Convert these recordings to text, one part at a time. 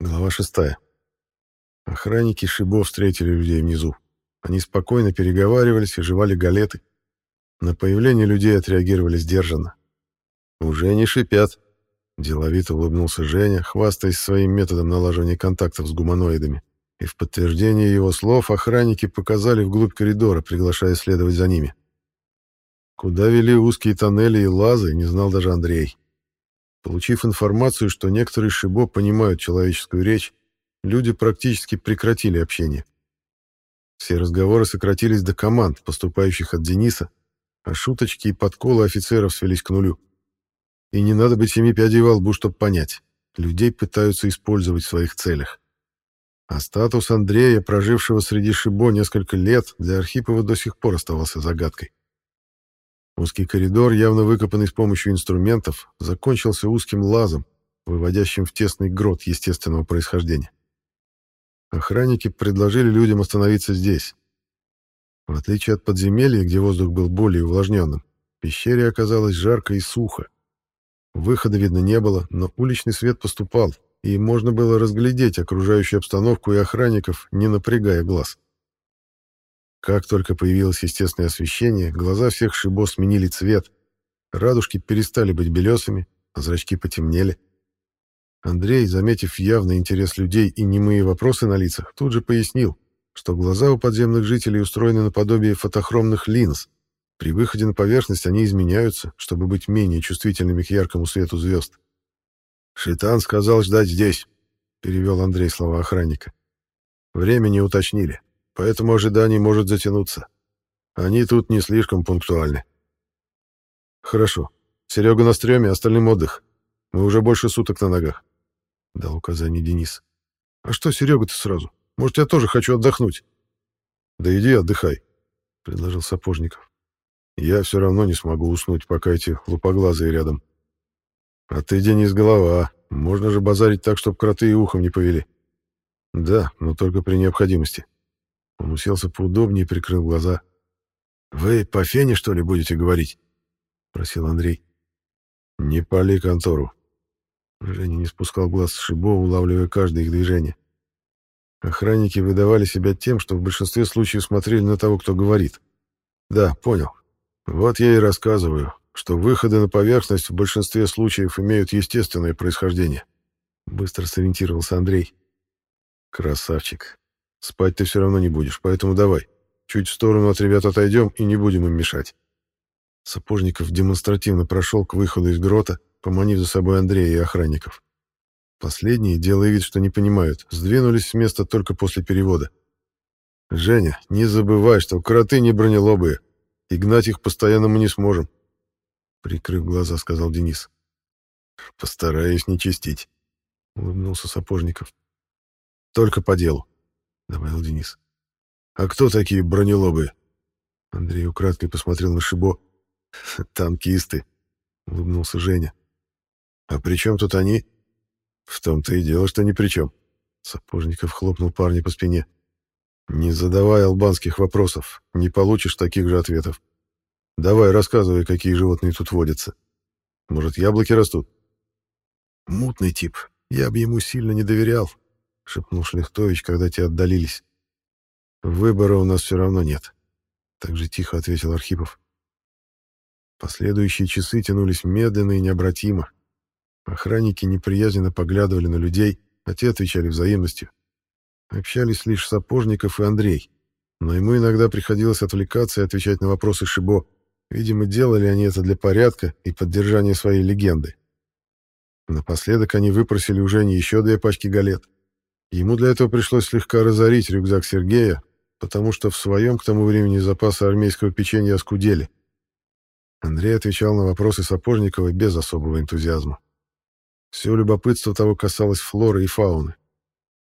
Глава шестая. Охранники Шибо встретили людей внизу. Они спокойно переговаривались и жевали галеты. На появление людей отреагировали сдержанно. «Уже не шипят», — деловито улыбнулся Женя, хвастаясь своим методом налаживания контактов с гуманоидами. И в подтверждение его слов охранники показали вглубь коридора, приглашая следовать за ними. Куда вели узкие тоннели и лазы, не знал даже Андрей. Получив информацию, что некоторые Шибо понимают человеческую речь, люди практически прекратили общение. Все разговоры сократились до команд, поступающих от Дениса, а шуточки и подколы офицеров свелись к нулю. И не надо быть семи пядей во лбу, чтобы понять. Людей пытаются использовать в своих целях. А статус Андрея, прожившего среди Шибо несколько лет, для Архипова до сих пор оставался загадкой. Узкий коридор, явно выкопанный с помощью инструментов, закончился узким лазом, выводящим в тесный грот естественного происхождения. Охранники предложили людям остановиться здесь. В отличие от подземелья, где воздух был более увлажненным, в пещере оказалось жарко и сухо. Выхода видно не было, но уличный свет поступал, и можно было разглядеть окружающую обстановку и охранников, не напрягая глаз. Как только появилось естественное освещение, глаза всех шибо сменили цвет. Радужки перестали быть белесыми, а зрачки потемнели. Андрей, заметив явный интерес людей и немые вопросы на лицах, тут же пояснил, что глаза у подземных жителей устроены наподобие фотохромных линз. При выходе на поверхность они изменяются, чтобы быть менее чувствительными к яркому свету звезд. «Шитан сказал ждать здесь», — перевел Андрей слова охранника. «Время не уточнили поэтому ожидание может затянуться. Они тут не слишком пунктуальны. Хорошо. Серега на стреме, остальным отдых. Мы уже больше суток на ногах. Дал указание Денис. А что Серега-то сразу? Может, я тоже хочу отдохнуть? Да иди отдыхай, предложил Сапожников. Я все равно не смогу уснуть, пока эти лупоглазые рядом. А ты, Денис, голова. Можно же базарить так, чтобы кроты и ухом не повели. Да, но только при необходимости. Он уселся поудобнее и прикрыл глаза. «Вы по фене, что ли, будете говорить?» — просил Андрей. «Не пали контору». Женя не спускал глаз с Шибо, улавливая каждое их движение. Охранники выдавали себя тем, что в большинстве случаев смотрели на того, кто говорит. «Да, понял. Вот я и рассказываю, что выходы на поверхность в большинстве случаев имеют естественное происхождение». Быстро сориентировался Андрей. «Красавчик. Спать ты все равно не будешь, поэтому давай. Чуть в сторону от ребят отойдем и не будем им мешать. Сапожников демонстративно прошел к выходу из грота, поманив за собой Андрея и охранников. Последние, делая вид, что не понимают, сдвинулись с места только после перевода. «Женя, не забывай, что кроты не бронелобые, и гнать их постоянно мы не сможем», — прикрыв глаза, сказал Денис. «Постараюсь не чистить», — улыбнулся Сапожников. «Только по делу добавил Денис. «А кто такие бронелобы?» Андрей украдкой посмотрел на Шибо. «Танкисты», — улыбнулся Женя. «А при чем тут они?» «В том-то и дело, что ни при чем». Сапожников хлопнул парня по спине. «Не задавай албанских вопросов, не получишь таких же ответов. Давай, рассказывай, какие животные тут водятся. Может, яблоки растут?» «Мутный тип. Я бы ему сильно не доверял, — шепнул Шлихтович, когда те отдалились. «Выбора у нас все равно нет», — так же тихо ответил Архипов. Последующие часы тянулись медленно и необратимо. Охранники неприязненно поглядывали на людей, а те отвечали взаимностью. Общались лишь Сапожников и Андрей, но ему иногда приходилось отвлекаться и отвечать на вопросы Шибо. Видимо, делали они это для порядка и поддержания своей легенды. Напоследок они выпросили у Жени еще две пачки галет — Ему для этого пришлось слегка разорить рюкзак Сергея, потому что в своем к тому времени запасы армейского печенья оскудели. Андрей отвечал на вопросы Сапожникова без особого энтузиазма. Все любопытство того касалось флоры и фауны.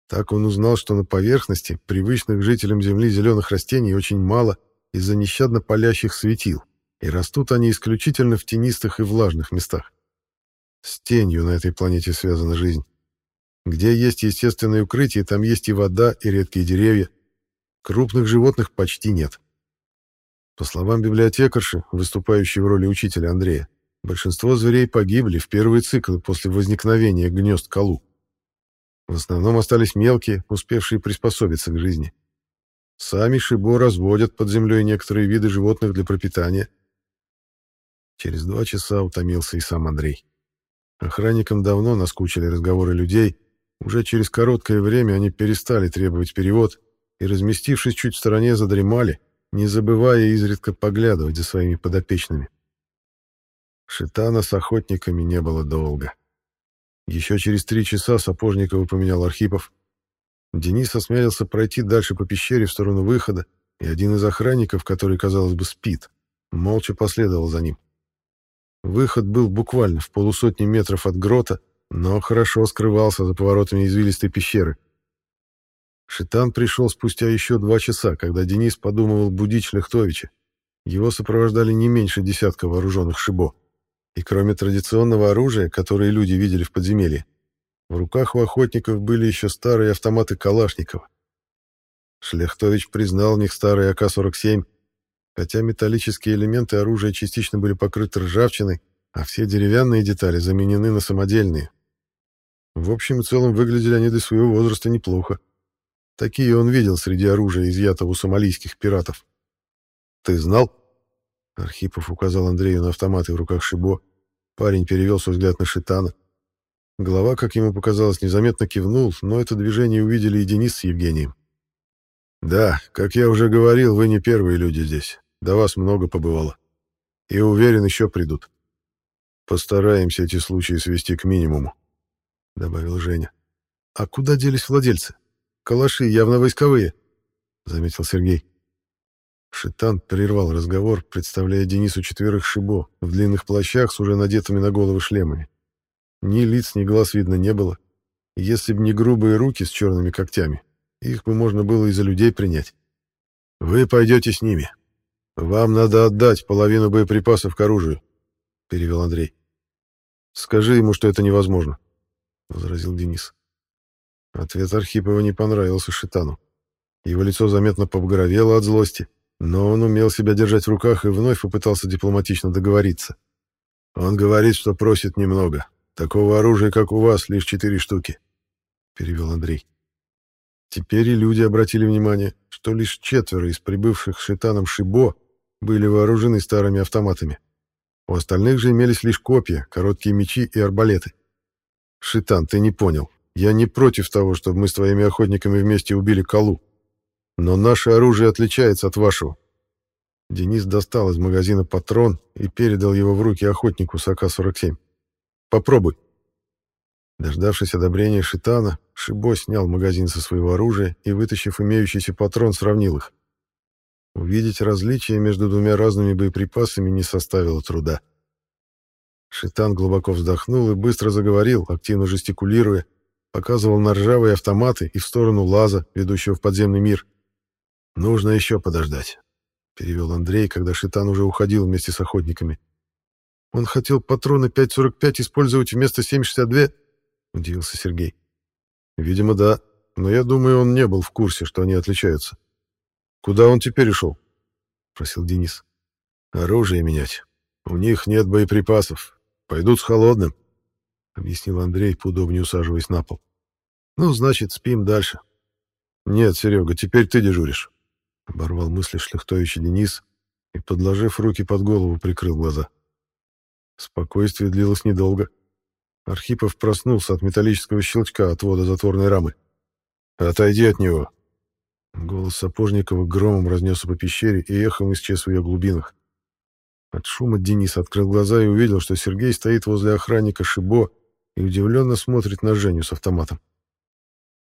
Так он узнал, что на поверхности привычных жителям Земли зеленых растений очень мало из-за нещадно палящих светил, и растут они исключительно в тенистых и влажных местах. С тенью на этой планете связана жизнь. Где есть естественное укрытие, там есть и вода, и редкие деревья. Крупных животных почти нет. По словам библиотекарши, выступающей в роли учителя Андрея, большинство зверей погибли в первые циклы после возникновения гнезд Калу. В основном остались мелкие, успевшие приспособиться к жизни. Сами Шибо разводят под землей некоторые виды животных для пропитания. Через два часа утомился и сам Андрей. Охранникам давно наскучили разговоры людей, уже через короткое время они перестали требовать перевод и, разместившись чуть в стороне, задремали, не забывая изредка поглядывать за своими подопечными. Шитана с охотниками не было долго. Еще через три часа Сапожникова поменял Архипов. Денис осмелился пройти дальше по пещере в сторону выхода, и один из охранников, который, казалось бы, спит, молча последовал за ним. Выход был буквально в полусотни метров от грота, но хорошо скрывался за поворотами извилистой пещеры. Шитан пришел спустя еще два часа, когда Денис подумывал будить Шляхтовича. Его сопровождали не меньше десятка вооруженных шибо. И кроме традиционного оружия, которое люди видели в подземелье, в руках у охотников были еще старые автоматы Калашникова. Шляхтович признал в них старые АК-47, хотя металлические элементы оружия частично были покрыты ржавчиной, а все деревянные детали заменены на самодельные. В общем и целом выглядели они до своего возраста неплохо. Такие он видел среди оружия, изъятого у сомалийских пиратов. «Ты знал?» Архипов указал Андрею на автоматы в руках Шибо. Парень перевел свой взгляд на Шитана. Голова, как ему показалось, незаметно кивнул, но это движение увидели и Денис с Евгением. «Да, как я уже говорил, вы не первые люди здесь. До вас много побывало. И уверен, еще придут. Постараемся эти случаи свести к минимуму», — добавил Женя. «А куда делись владельцы? Калаши явно войсковые», — заметил Сергей. Шитан прервал разговор, представляя Денису четверых шибо в длинных плащах с уже надетыми на головы шлемами. Ни лиц, ни глаз видно не было. Если б не грубые руки с черными когтями, их бы можно было и за людей принять. «Вы пойдете с ними. Вам надо отдать половину боеприпасов к оружию», — перевел Андрей. «Скажи ему, что это невозможно», — возразил Денис. Ответ Архипова не понравился Шитану. Его лицо заметно побагровело от злости. Но он умел себя держать в руках и вновь попытался дипломатично договориться. Он говорит, что просит немного. Такого оружия, как у вас, лишь четыре штуки, перевел Андрей. Теперь и люди обратили внимание, что лишь четверо из прибывших шитаном Шибо были вооружены старыми автоматами. У остальных же имелись лишь копья, короткие мечи и арбалеты. «Шитан, ты не понял. Я не против того, чтобы мы с твоими охотниками вместе убили Калу. Но наше оружие отличается от вашего. Денис достал из магазина патрон и передал его в руки охотнику с АК-47. Попробуй. Дождавшись одобрения Шитана, Шибо снял магазин со своего оружия и, вытащив имеющийся патрон, сравнил их. Увидеть различия между двумя разными боеприпасами не составило труда. Шитан глубоко вздохнул и быстро заговорил, активно жестикулируя, показывал на ржавые автоматы и в сторону лаза, ведущего в подземный мир — «Нужно еще подождать», — перевел Андрей, когда Шитан уже уходил вместе с охотниками. «Он хотел патроны 5.45 использовать вместо 7.62?» — удивился Сергей. «Видимо, да, но я думаю, он не был в курсе, что они отличаются. Куда он теперь ушел?» — просил Денис. «Оружие менять. У них нет боеприпасов. Пойдут с холодным», — объяснил Андрей, поудобнее усаживаясь на пол. «Ну, значит, спим дальше». «Нет, Серега, теперь ты дежуришь». Оборвал мысли Шляхтовича Денис и, подложив руки под голову, прикрыл глаза. Спокойствие длилось недолго. Архипов проснулся от металлического щелчка отвода затворной рамы. «Отойди от него!» Голос Сапожникова громом разнесся по пещере и эхом исчез в ее глубинах. От шума Денис открыл глаза и увидел, что Сергей стоит возле охранника Шибо и удивленно смотрит на Женю с автоматом.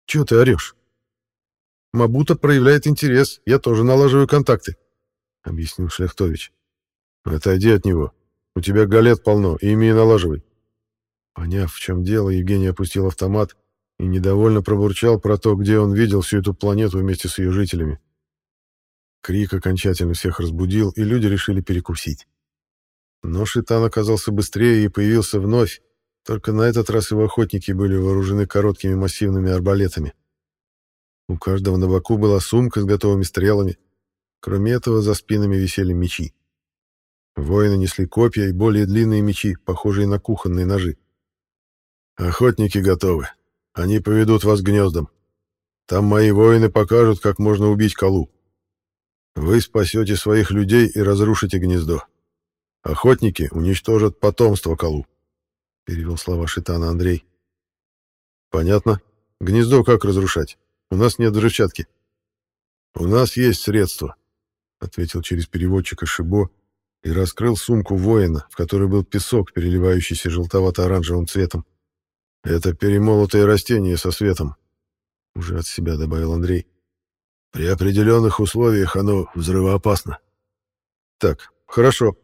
«Чего ты орешь?» Мабута проявляет интерес, я тоже налаживаю контакты», — объяснил Шляхтович. «Отойди от него. У тебя галет полно, ими и налаживай». Поняв, в чем дело, Евгений опустил автомат и недовольно пробурчал про то, где он видел всю эту планету вместе с ее жителями. Крик окончательно всех разбудил, и люди решили перекусить. Но Шитан оказался быстрее и появился вновь, только на этот раз его охотники были вооружены короткими массивными арбалетами. У каждого на боку была сумка с готовыми стрелами. Кроме этого, за спинами висели мечи. Воины несли копья и более длинные мечи, похожие на кухонные ножи. «Охотники готовы. Они поведут вас к гнездам. Там мои воины покажут, как можно убить Калу. Вы спасете своих людей и разрушите гнездо. Охотники уничтожат потомство Калу», — перевел слова Шитана Андрей. «Понятно. Гнездо как разрушать? У нас нет взрывчатки». «У нас есть средства», — ответил через переводчика Шибо и раскрыл сумку воина, в которой был песок, переливающийся желтовато-оранжевым цветом. «Это перемолотое растение со светом», — уже от себя добавил Андрей. «При определенных условиях оно взрывоопасно». «Так, хорошо».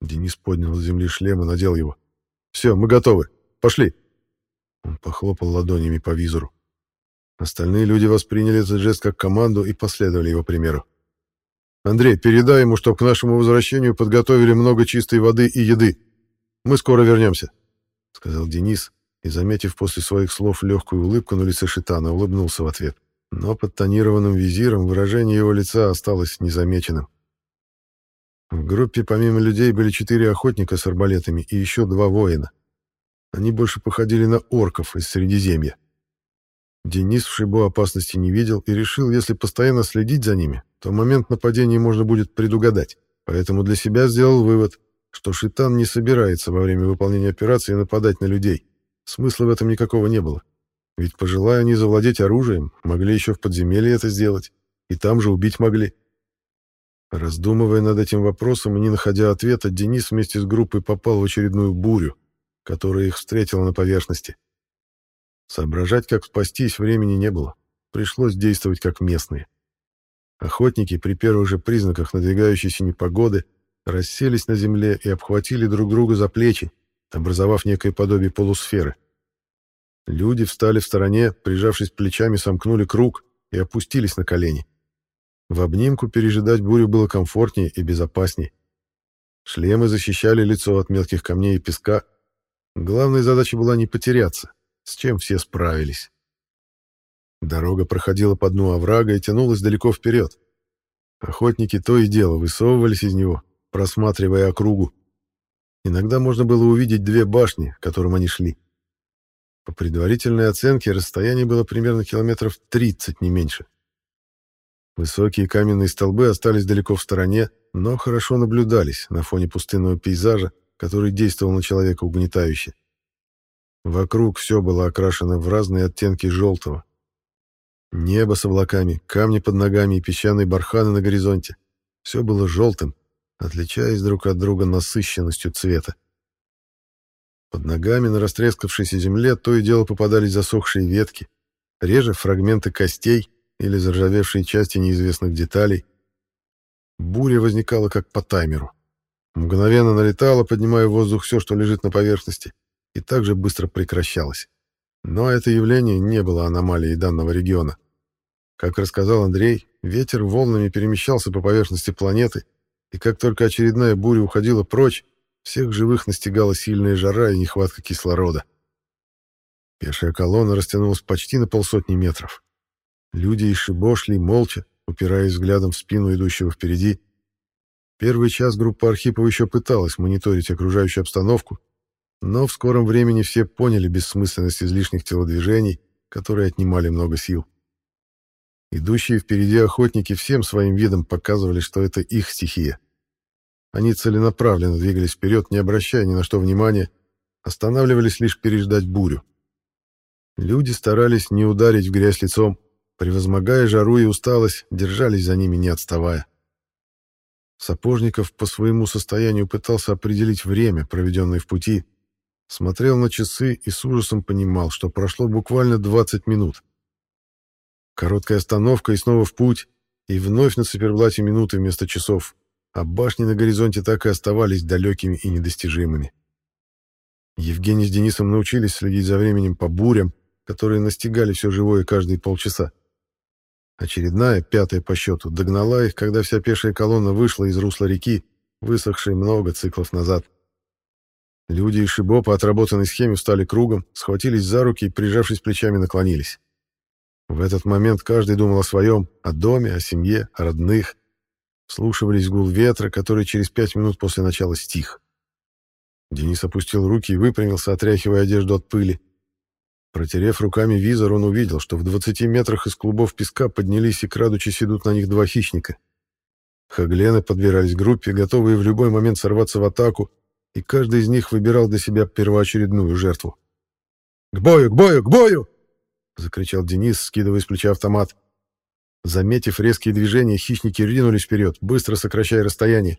Денис поднял с земли шлем и надел его. «Все, мы готовы. Пошли». Он похлопал ладонями по визору. Остальные люди восприняли этот жест как команду и последовали его примеру. «Андрей, передай ему, что к нашему возвращению подготовили много чистой воды и еды. Мы скоро вернемся», — сказал Денис, и, заметив после своих слов легкую улыбку на лице Шитана, улыбнулся в ответ. Но под тонированным визиром выражение его лица осталось незамеченным. В группе помимо людей были четыре охотника с арбалетами и еще два воина. Они больше походили на орков из Средиземья. Денис в Шибо опасности не видел и решил, если постоянно следить за ними, то момент нападения можно будет предугадать. Поэтому для себя сделал вывод, что Шитан не собирается во время выполнения операции нападать на людей. Смысла в этом никакого не было. Ведь, пожелая они завладеть оружием, могли еще в подземелье это сделать, и там же убить могли. Раздумывая над этим вопросом и не находя ответа, Денис вместе с группой попал в очередную бурю, которая их встретила на поверхности. Соображать, как спастись, времени не было. Пришлось действовать как местные. Охотники при первых же признаках надвигающейся непогоды расселись на земле и обхватили друг друга за плечи, образовав некое подобие полусферы. Люди встали в стороне, прижавшись плечами, сомкнули круг и опустились на колени. В обнимку пережидать бурю было комфортнее и безопаснее. Шлемы защищали лицо от мелких камней и песка. Главная задача была не потеряться, с чем все справились. Дорога проходила по дну оврага и тянулась далеко вперед. Охотники то и дело высовывались из него, просматривая округу. Иногда можно было увидеть две башни, к которым они шли. По предварительной оценке, расстояние было примерно километров 30, не меньше. Высокие каменные столбы остались далеко в стороне, но хорошо наблюдались на фоне пустынного пейзажа, который действовал на человека угнетающе. Вокруг все было окрашено в разные оттенки желтого. Небо с облаками, камни под ногами и песчаные барханы на горизонте. Все было желтым, отличаясь друг от друга насыщенностью цвета. Под ногами на растрескавшейся земле то и дело попадались засохшие ветки, реже фрагменты костей или заржавевшие части неизвестных деталей. Буря возникала как по таймеру. Мгновенно налетала, поднимая в воздух все, что лежит на поверхности, и также быстро прекращалась. Но это явление не было аномалией данного региона. Как рассказал Андрей, ветер волнами перемещался по поверхности планеты, и как только очередная буря уходила прочь, всех живых настигала сильная жара и нехватка кислорода. Пешая колонна растянулась почти на полсотни метров. Люди и Шибо шли молча, упираясь взглядом в спину идущего впереди. Первый час группа Архипова еще пыталась мониторить окружающую обстановку, но в скором времени все поняли бессмысленность излишних телодвижений, которые отнимали много сил. Идущие впереди охотники всем своим видом показывали, что это их стихия. Они целенаправленно двигались вперед, не обращая ни на что внимания, останавливались лишь переждать бурю. Люди старались не ударить в грязь лицом, превозмогая жару и усталость, держались за ними, не отставая. Сапожников по своему состоянию пытался определить время, проведенное в пути, смотрел на часы и с ужасом понимал, что прошло буквально 20 минут. Короткая остановка и снова в путь, и вновь на циферблате минуты вместо часов, а башни на горизонте так и оставались далекими и недостижимыми. Евгений с Денисом научились следить за временем по бурям, которые настигали все живое каждые полчаса. Очередная, пятая по счету, догнала их, когда вся пешая колонна вышла из русла реки, высохшей много циклов назад. Люди и Шибо по отработанной схеме встали кругом, схватились за руки и, прижавшись плечами, наклонились. В этот момент каждый думал о своем, о доме, о семье, о родных. Слушивались гул ветра, который через пять минут после начала стих. Денис опустил руки и выпрямился, отряхивая одежду от пыли. Протерев руками визор, он увидел, что в 20 метрах из клубов песка поднялись и, крадучись, идут на них два хищника. Хаглены подбирались группе, готовые в любой момент сорваться в атаку, и каждый из них выбирал для себя первоочередную жертву. «К бою, к бою, к бою!» — закричал Денис, скидывая с плеча автомат. Заметив резкие движения, хищники ринулись вперед, быстро сокращая расстояние.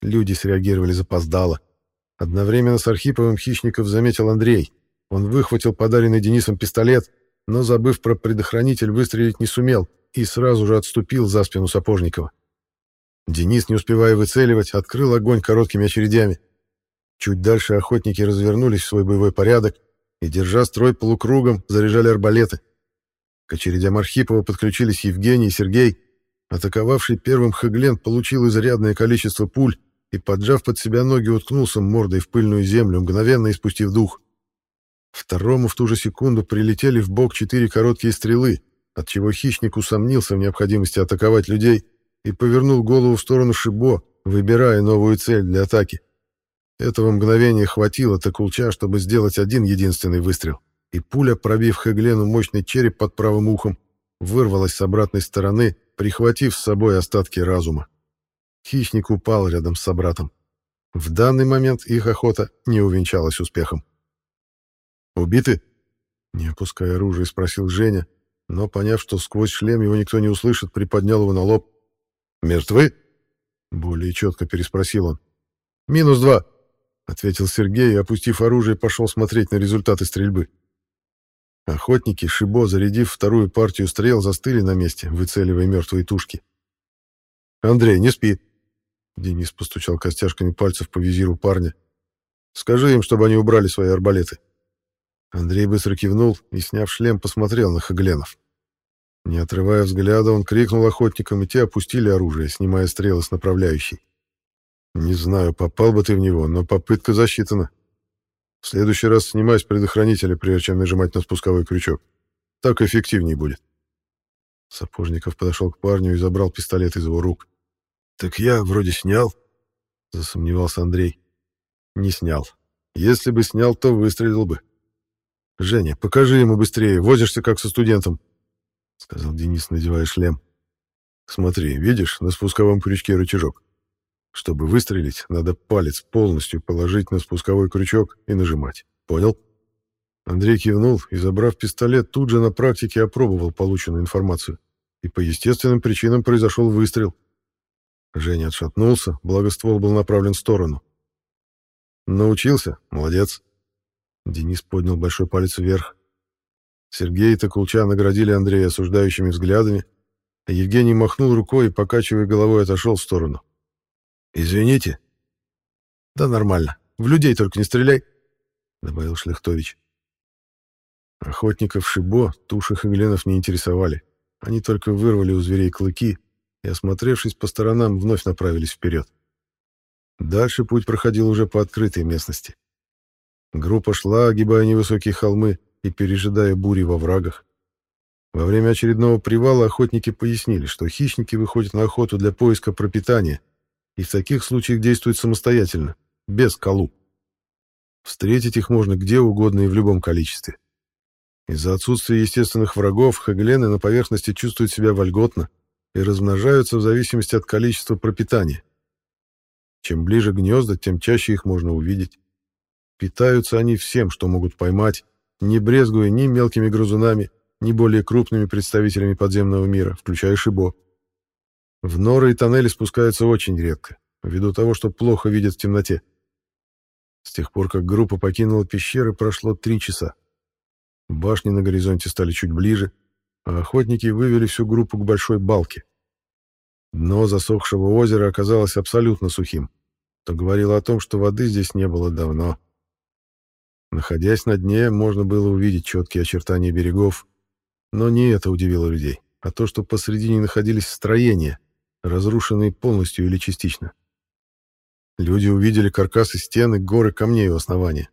Люди среагировали запоздало. Одновременно с Архиповым хищников заметил Андрей. Он выхватил подаренный Денисом пистолет, но, забыв про предохранитель, выстрелить не сумел и сразу же отступил за спину Сапожникова. Денис, не успевая выцеливать, открыл огонь короткими очередями. Чуть дальше охотники развернулись в свой боевой порядок и, держа строй полукругом, заряжали арбалеты. К очередям Архипова подключились Евгений и Сергей. Атаковавший первым Хаглен получил изрядное количество пуль и, поджав под себя ноги, уткнулся мордой в пыльную землю, мгновенно испустив дух. Второму в ту же секунду прилетели в бок четыре короткие стрелы, отчего хищник усомнился в необходимости атаковать людей и повернул голову в сторону Шибо, выбирая новую цель для атаки. Этого мгновения хватило Такулча, чтобы сделать один единственный выстрел, и пуля, пробив Хеглену мощный череп под правым ухом, вырвалась с обратной стороны, прихватив с собой остатки разума. Хищник упал рядом с собратом. В данный момент их охота не увенчалась успехом. «Убиты?» Не опуская оружие, спросил Женя, но, поняв, что сквозь шлем его никто не услышит, приподнял его на лоб. «Мертвы?» Более четко переспросил он. «Минус два», — ответил Сергей и, опустив оружие, пошел смотреть на результаты стрельбы. Охотники, Шибо, зарядив вторую партию стрел, застыли на месте, выцеливая мертвые тушки. «Андрей, не спи!» Денис постучал костяшками пальцев по визиру парня. «Скажи им, чтобы они убрали свои арбалеты». Андрей быстро кивнул и, сняв шлем, посмотрел на Хагленов. Не отрывая взгляда, он крикнул охотникам, и те опустили оружие, снимая стрелы с направляющей. Не знаю, попал бы ты в него, но попытка засчитана. В следующий раз снимай с предохранителя, прежде чем нажимать на спусковой крючок. Так эффективнее будет. Сапожников подошел к парню и забрал пистолет из его рук. «Так я вроде снял», — засомневался Андрей. «Не снял. Если бы снял, то выстрелил бы». «Женя, покажи ему быстрее, возишься как со студентом», — сказал Денис, надевая шлем. «Смотри, видишь, на спусковом крючке рычажок. Чтобы выстрелить, надо палец полностью положить на спусковой крючок и нажимать. Понял? Андрей кивнул и, забрав пистолет, тут же на практике опробовал полученную информацию. И по естественным причинам произошел выстрел. Женя отшатнулся, благо ствол был направлен в сторону. «Научился? Молодец!» Денис поднял большой палец вверх. Сергей и Токулча наградили Андрея осуждающими взглядами, а Евгений махнул рукой и, покачивая головой, отошел в сторону. «Извините». «Да нормально. В людей только не стреляй», — добавил Шляхтович. Охотников Шибо туши хагленов не интересовали. Они только вырвали у зверей клыки и, осмотревшись по сторонам, вновь направились вперед. Дальше путь проходил уже по открытой местности. Группа шла, огибая невысокие холмы и пережидая бури во врагах. Во время очередного привала охотники пояснили, что хищники выходят на охоту для поиска пропитания — и в таких случаях действуют самостоятельно, без колу. Встретить их можно где угодно и в любом количестве. Из-за отсутствия естественных врагов хаглены на поверхности чувствуют себя вольготно и размножаются в зависимости от количества пропитания. Чем ближе гнезда, тем чаще их можно увидеть. Питаются они всем, что могут поймать, не брезгуя ни мелкими грызунами, ни более крупными представителями подземного мира, включая шибо. В норы и тоннели спускаются очень редко, ввиду того, что плохо видят в темноте. С тех пор, как группа покинула пещеры, прошло три часа. Башни на горизонте стали чуть ближе, а охотники вывели всю группу к большой балке. Дно засохшего озера оказалось абсолютно сухим, то говорило о том, что воды здесь не было давно. Находясь на дне, можно было увидеть четкие очертания берегов, но не это удивило людей, а то, что посредине находились строения, разрушенные полностью или частично. Люди увидели каркасы стены, горы камней у основания.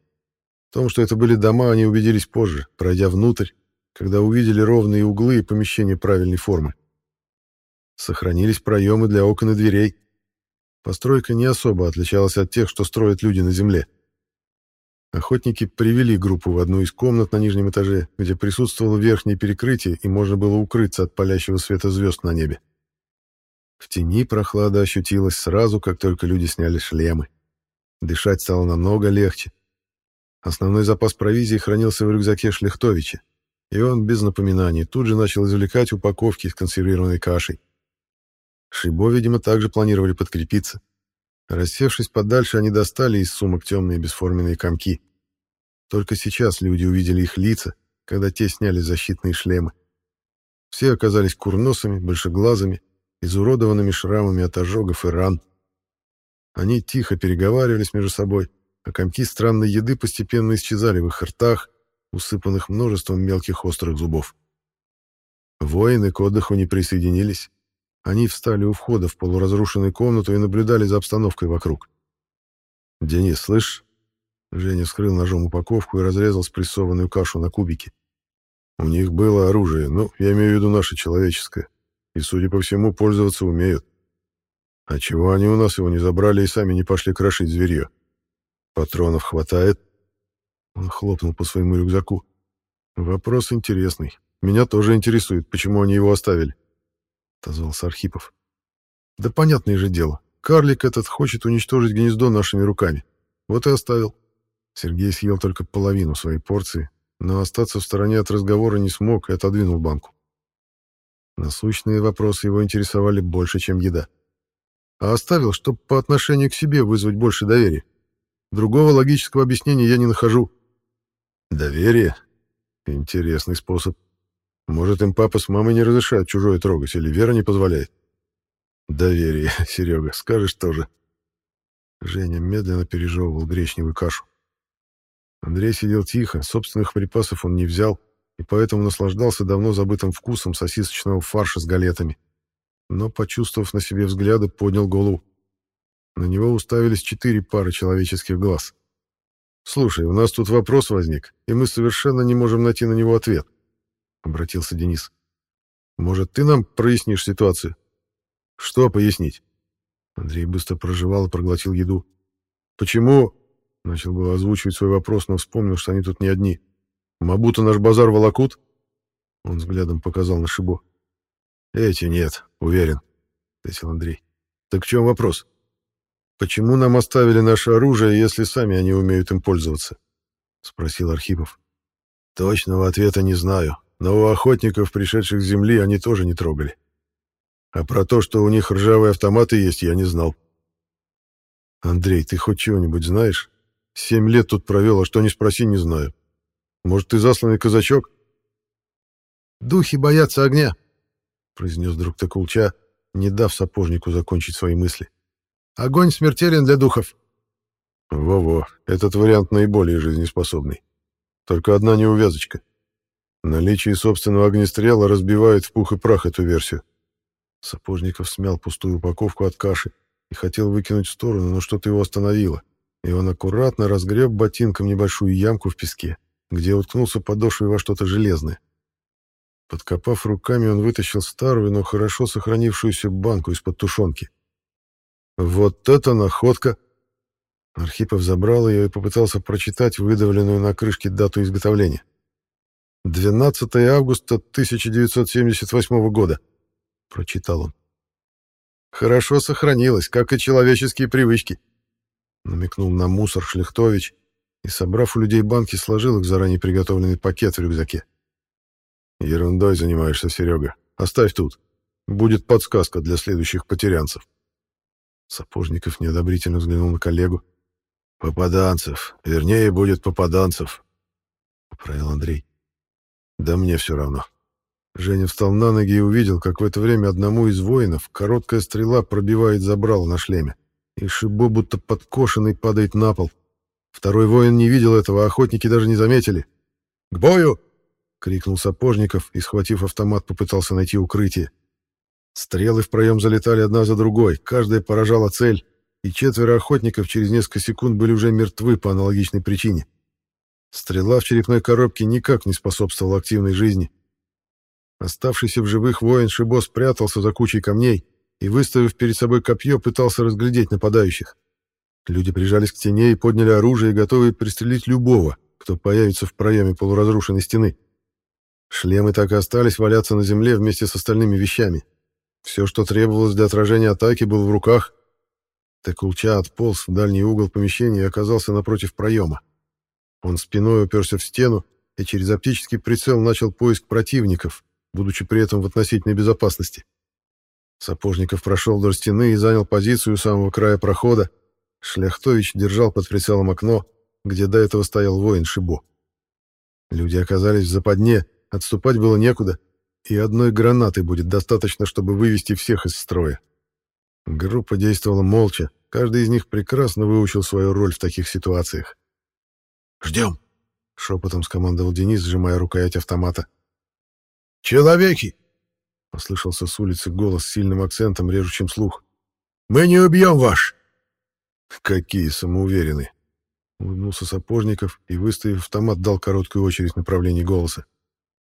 В том, что это были дома, они убедились позже, пройдя внутрь, когда увидели ровные углы и помещения правильной формы. Сохранились проемы для окон и дверей. Постройка не особо отличалась от тех, что строят люди на земле. Охотники привели группу в одну из комнат на нижнем этаже, где присутствовало верхнее перекрытие и можно было укрыться от палящего света звезд на небе. В тени прохлада ощутилась сразу, как только люди сняли шлемы. Дышать стало намного легче. Основной запас провизии хранился в рюкзаке Шлехтовича, и он, без напоминаний, тут же начал извлекать упаковки с консервированной кашей. Шибо, видимо, также планировали подкрепиться. Рассевшись подальше, они достали из сумок темные бесформенные комки. Только сейчас люди увидели их лица, когда те сняли защитные шлемы. Все оказались курносами, большеглазыми, изуродованными шрамами от ожогов и ран. Они тихо переговаривались между собой, а комки странной еды постепенно исчезали в их ртах, усыпанных множеством мелких острых зубов. Воины к отдыху не присоединились, они встали у входа в полуразрушенную комнату и наблюдали за обстановкой вокруг. «Денис, слышь?» Женя вскрыл ножом упаковку и разрезал спрессованную кашу на кубики. «У них было оружие, ну, я имею в виду наше человеческое, и, судя по всему, пользоваться умеют. А чего они у нас его не забрали и сами не пошли крошить зверье? Патронов хватает?» Он хлопнул по своему рюкзаку. «Вопрос интересный. Меня тоже интересует, почему они его оставили». — отозвался Архипов. «Да понятное же дело. Карлик этот хочет уничтожить гнездо нашими руками. Вот и оставил». Сергей съел только половину своей порции, но остаться в стороне от разговора не смог и отодвинул банку. Насущные вопросы его интересовали больше, чем еда. А оставил, чтобы по отношению к себе вызвать больше доверия. Другого логического объяснения я не нахожу. Доверие? Интересный способ. Может, им папа с мамой не разрешают чужое трогать, или Вера не позволяет? Доверие, Серега, скажешь тоже. Женя медленно пережевывал гречневую кашу. Андрей сидел тихо, собственных припасов он не взял, и поэтому наслаждался давно забытым вкусом сосисочного фарша с галетами. Но, почувствовав на себе взгляды, поднял голову. На него уставились четыре пары человеческих глаз. «Слушай, у нас тут вопрос возник, и мы совершенно не можем найти на него ответ. — обратился Денис. «Может, ты нам прояснишь ситуацию?» «Что пояснить?» Андрей быстро проживал и проглотил еду. «Почему?» — начал было озвучивать свой вопрос, но вспомнил, что они тут не одни. «Мабута наш базар волокут?» Он взглядом показал на Шибо. «Эти нет, уверен», — ответил Андрей. «Так в чем вопрос? Почему нам оставили наше оружие, если сами они умеют им пользоваться?» — спросил Архипов. «Точного ответа не знаю, но у охотников, пришедших с земли, они тоже не трогали. А про то, что у них ржавые автоматы есть, я не знал. Андрей, ты хоть чего-нибудь знаешь? Семь лет тут провел, а что не спроси, не знаю. Может, ты засланный казачок? Духи боятся огня, произнес друг Такулча, не дав сапожнику закончить свои мысли. Огонь смертелен для духов. Во-во, этот вариант наиболее жизнеспособный. Только одна неувязочка. Наличие собственного огнестрела разбивает в пух и прах эту версию. Сапожников смял пустую упаковку от каши и хотел выкинуть в сторону, но что-то его остановило, и он аккуратно разгреб ботинком небольшую ямку в песке, где уткнулся подошвой во что-то железное. Подкопав руками, он вытащил старую, но хорошо сохранившуюся банку из-под тушенки. «Вот это находка!» Архипов забрал ее и попытался прочитать выдавленную на крышке дату изготовления. 12 августа 1978 года, прочитал он. Хорошо сохранилось, как и человеческие привычки, намекнул на мусор Шлихтович и, собрав у людей банки, сложил их в заранее приготовленный пакет в рюкзаке. Ерундой занимаешься, Серега. Оставь тут. Будет подсказка для следующих потерянцев. Сапожников неодобрительно взглянул на коллегу. Попаданцев. Вернее, будет попаданцев, поправил Андрей. Да мне все равно. Женя встал на ноги и увидел, как в это время одному из воинов короткая стрела пробивает забрало на шлеме, и Шибо будто подкошенный падает на пол. Второй воин не видел этого, а охотники даже не заметили. «К бою!» — крикнул Сапожников и, схватив автомат, попытался найти укрытие. Стрелы в проем залетали одна за другой, каждая поражала цель, и четверо охотников через несколько секунд были уже мертвы по аналогичной причине. Стрела в черепной коробке никак не способствовала активной жизни. Оставшийся в живых воин Шибо спрятался за кучей камней и, выставив перед собой копье, пытался разглядеть нападающих. Люди прижались к стене и подняли оружие, готовые пристрелить любого, кто появится в проеме полуразрушенной стены. Шлемы так и остались валяться на земле вместе с остальными вещами. Все, что требовалось для отражения атаки, было в руках. Текулча отполз в дальний угол помещения и оказался напротив проема. Он спиной уперся в стену и через оптический прицел начал поиск противников, будучи при этом в относительной безопасности. Сапожников прошел вдоль стены и занял позицию у самого края прохода. Шляхтович держал под прицелом окно, где до этого стоял воин Шибо. Люди оказались в западне, отступать было некуда, и одной гранаты будет достаточно, чтобы вывести всех из строя. Группа действовала молча, каждый из них прекрасно выучил свою роль в таких ситуациях. «Ждем!» — шепотом скомандовал Денис, сжимая рукоять автомата. «Человеки!» — послышался с улицы голос с сильным акцентом, режущим слух. «Мы не убьем ваш!» «Какие самоуверенные!» — улыбнулся Сапожников и, выставив автомат, дал короткую очередь в направлении голоса.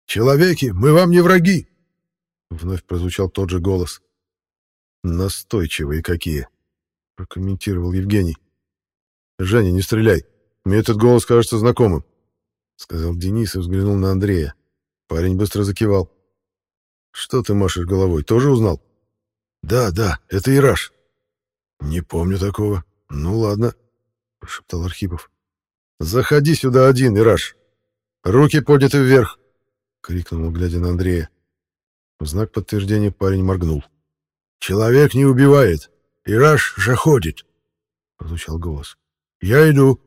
«Человеки, мы вам не враги!» Вновь прозвучал тот же голос. «Настойчивые какие!» — прокомментировал Евгений. «Женя, не стреляй! Мне этот голос кажется знакомым!» — сказал Денис и взглянул на Андрея. Парень быстро закивал. «Что ты машешь головой? Тоже узнал?» «Да, да, это Ираш». «Не помню такого. Ну ладно», — прошептал Архипов. «Заходи сюда один, Ираш. Руки подняты вверх!» — крикнул, глядя на Андрея. В знак подтверждения парень моргнул. «Человек не убивает. Ираш же ходит», — прозвучал голос. «Я иду».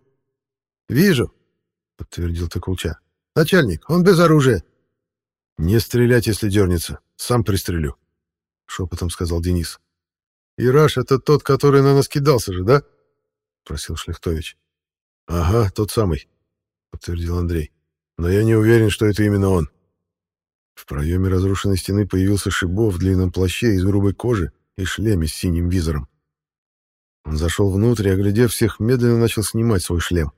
«Вижу», — подтвердил Токулча. «Начальник, он без оружия». «Не стрелять, если дернется. Сам пристрелю», — шепотом сказал Денис. «Ираш — это тот, который на нас кидался же, да?» — просил Шлехтович. «Ага, тот самый», — подтвердил Андрей. «Но я не уверен, что это именно он». В проеме разрушенной стены появился Шибо в длинном плаще из грубой кожи и шлеме с синим визором. Он зашел внутрь и, оглядев всех, медленно начал снимать свой шлем.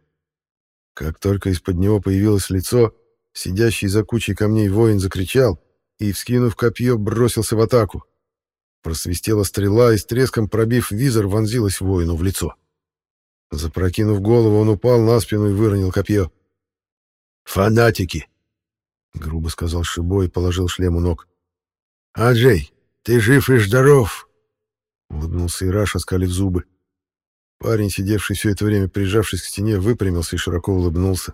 Как только из-под него появилось лицо, Сидящий за кучей камней воин закричал и, вскинув копье, бросился в атаку. Просвистела стрела и с треском пробив визор, вонзилась воину в лицо. Запрокинув голову, он упал на спину и выронил копье. «Фанатики!» — грубо сказал Шибо и положил шлем у ног. «Аджей, ты жив и здоров!» — улыбнулся Ираш, оскалив зубы. Парень, сидевший все это время прижавшись к стене, выпрямился и широко улыбнулся.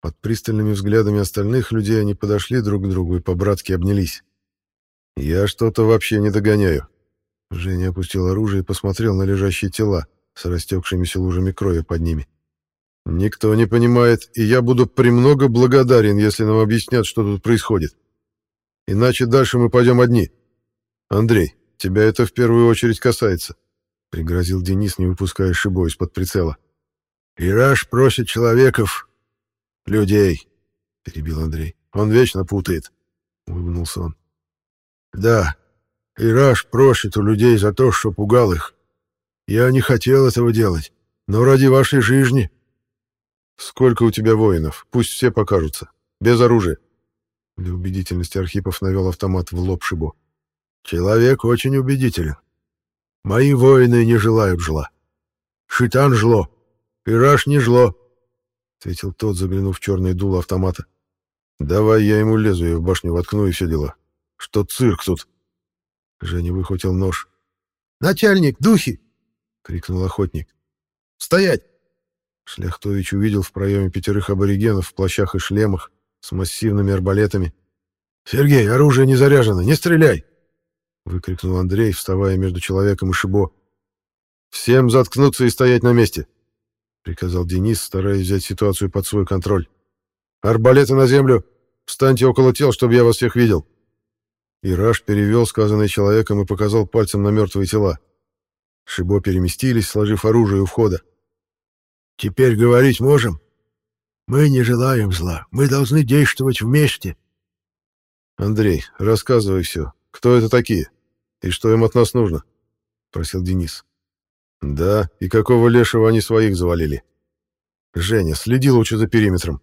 Под пристальными взглядами остальных людей они подошли друг к другу и по-братски обнялись. «Я что-то вообще не догоняю». Женя опустил оружие и посмотрел на лежащие тела с растекшимися лужами крови под ними. «Никто не понимает, и я буду премного благодарен, если нам объяснят, что тут происходит. Иначе дальше мы пойдем одни. Андрей, тебя это в первую очередь касается», — пригрозил Денис, не выпуская шибо из-под прицела. «Ираш просит человеков «Людей», — перебил Андрей. «Он вечно путает», — улыбнулся он. «Да, Ираш просит у людей за то, что пугал их. Я не хотел этого делать, но ради вашей жизни...» «Сколько у тебя воинов? Пусть все покажутся. Без оружия». Для убедительности Архипов навел автомат в лоб Шибо. «Человек очень убедителен. Мои воины не желают жила. Шитан жло. Ираш не жло. — ответил тот, заглянув в черное дуло автомата. «Давай я ему лезвие в башню воткну и все дела. Что цирк тут?» Женя выхватил нож. «Начальник, духи!» — крикнул охотник. «Стоять!» Шляхтович увидел в проеме пятерых аборигенов в плащах и шлемах с массивными арбалетами. «Сергей, оружие не заряжено, не стреляй!» — выкрикнул Андрей, вставая между человеком и Шибо. «Всем заткнуться и стоять на месте!» — приказал Денис, стараясь взять ситуацию под свой контроль. «Арбалеты на землю! Встаньте около тел, чтобы я вас всех видел!» Ираш перевел сказанное человеком и показал пальцем на мертвые тела. Шибо переместились, сложив оружие у входа. «Теперь говорить можем? Мы не желаем зла. Мы должны действовать вместе». «Андрей, рассказывай все. Кто это такие? И что им от нас нужно?» — просил Денис. Да, и какого лешего они своих завалили? Женя, следи лучше за периметром.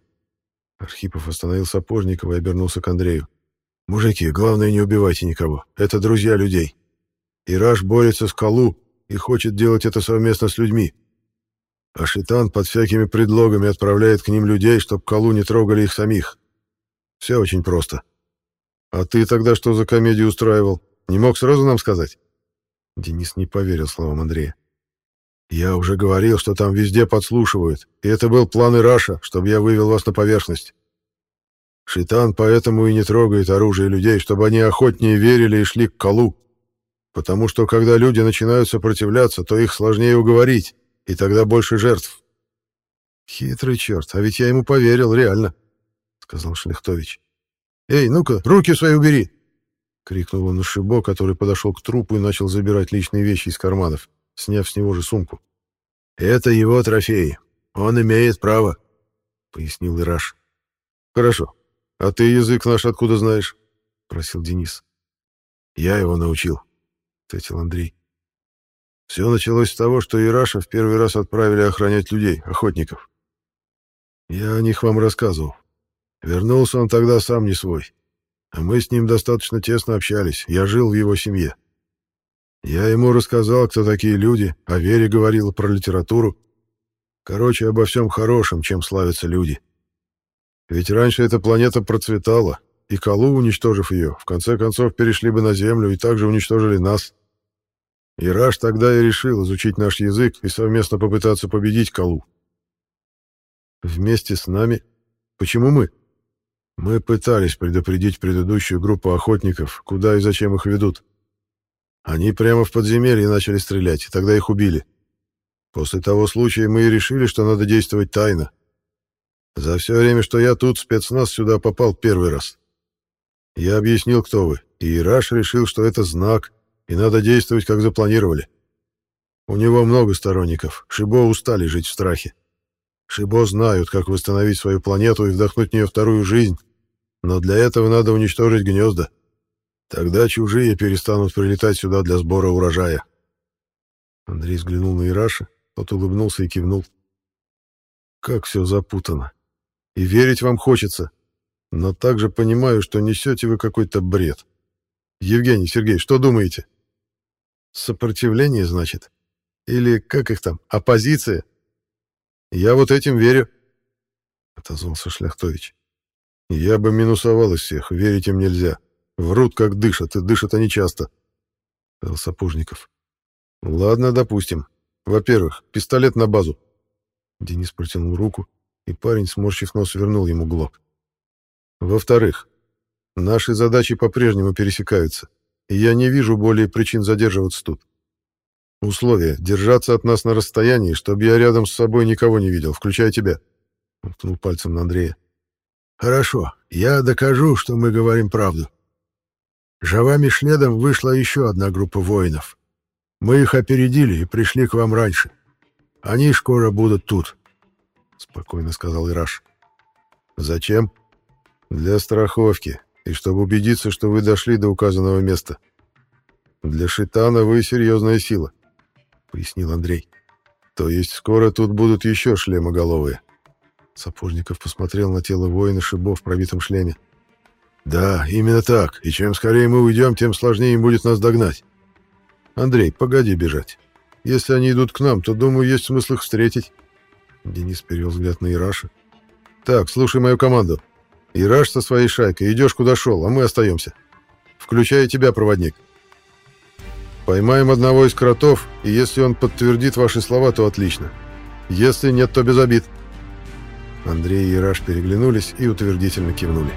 Архипов остановил Сапожникова и обернулся к Андрею. «Мужики, главное, не убивайте никого. Это друзья людей. Ираш борется с Калу, и хочет делать это совместно с людьми. А Шитан под всякими предлогами отправляет к ним людей, чтобы Калу не трогали их самих. Все очень просто. А ты тогда что за комедию устраивал? Не мог сразу нам сказать? Денис не поверил словам Андрея. Я уже говорил, что там везде подслушивают, и это был план Ираша, чтобы я вывел вас на поверхность. Шитан поэтому и не трогает оружие людей, чтобы они охотнее верили и шли к Калу. Потому что когда люди начинают сопротивляться, то их сложнее уговорить, и тогда больше жертв. Хитрый черт, а ведь я ему поверил, реально, сказал Шлихтович. Эй, ну-ка, руки свои убери! крикнул он на Шибо, который подошел к трупу и начал забирать личные вещи из карманов, сняв с него же сумку. Это его трофеи. Он имеет право, пояснил Ираш. Хорошо. А ты язык наш откуда знаешь? просил Денис. Я его научил, ответил Андрей. Все началось с того, что Ираша в первый раз отправили охранять людей, охотников. Я о них вам рассказывал. Вернулся он тогда сам не свой. А мы с ним достаточно тесно общались, я жил в его семье. Я ему рассказал, кто такие люди, о вере говорил, про литературу. Короче, обо всем хорошем, чем славятся люди. Ведь раньше эта планета процветала, и Калу, уничтожив ее, в конце концов перешли бы на Землю и также уничтожили нас. Ираш тогда и решил изучить наш язык и совместно попытаться победить Калу. Вместе с нами? Почему мы? Мы пытались предупредить предыдущую группу охотников, куда и зачем их ведут. Они прямо в подземелье начали стрелять, и тогда их убили. После того случая мы и решили, что надо действовать тайно. За все время, что я тут, спецназ сюда попал первый раз. Я объяснил, кто вы, и Ираш решил, что это знак, и надо действовать, как запланировали. У него много сторонников. Шибо устали жить в страхе. Шибо знают, как восстановить свою планету и вдохнуть в нее вторую жизнь. Но для этого надо уничтожить гнезда. Тогда чужие перестанут прилетать сюда для сбора урожая. Андрей взглянул на Ираша, тот улыбнулся и кивнул. Как все запутано. И верить вам хочется. Но также понимаю, что несете вы какой-то бред. Евгений, Сергей, что думаете? Сопротивление, значит? Или как их там, оппозиция? Я вот этим верю, — отозвался Шляхтович. Я бы минусовал из всех, верить им нельзя. Врут, как дышат, и дышат они часто, — сказал Сапожников. Ладно, допустим. Во-первых, пистолет на базу. Денис протянул руку, и парень, сморщив нос, вернул ему глок. Во-вторых, наши задачи по-прежнему пересекаются и я не вижу более причин задерживаться тут. Условие — держаться от нас на расстоянии, чтобы я рядом с собой никого не видел, включая тебя. Он ткнул пальцем на Андрея. Хорошо, я докажу, что мы говорим правду. Жавами следом вышла еще одна группа воинов. Мы их опередили и пришли к вам раньше. Они скоро будут тут, — спокойно сказал Ираш. Зачем? Для страховки и чтобы убедиться, что вы дошли до указанного места. Для Шитана вы серьезная сила, — пояснил Андрей. То есть скоро тут будут еще шлемоголовые. Сапожников посмотрел на тело воина Шибо в пробитом шлеме. «Да, именно так. И чем скорее мы уйдем, тем сложнее им будет нас догнать». «Андрей, погоди бежать. Если они идут к нам, то, думаю, есть смысл их встретить». Денис перевел взгляд на Ираша. «Так, слушай мою команду. Ираш со своей шайкой, идешь куда шел, а мы остаемся. Включая тебя, проводник. Поймаем одного из кротов, и если он подтвердит ваши слова, то отлично. Если нет, то без обид». Андрей и Ираш переглянулись и утвердительно кивнули.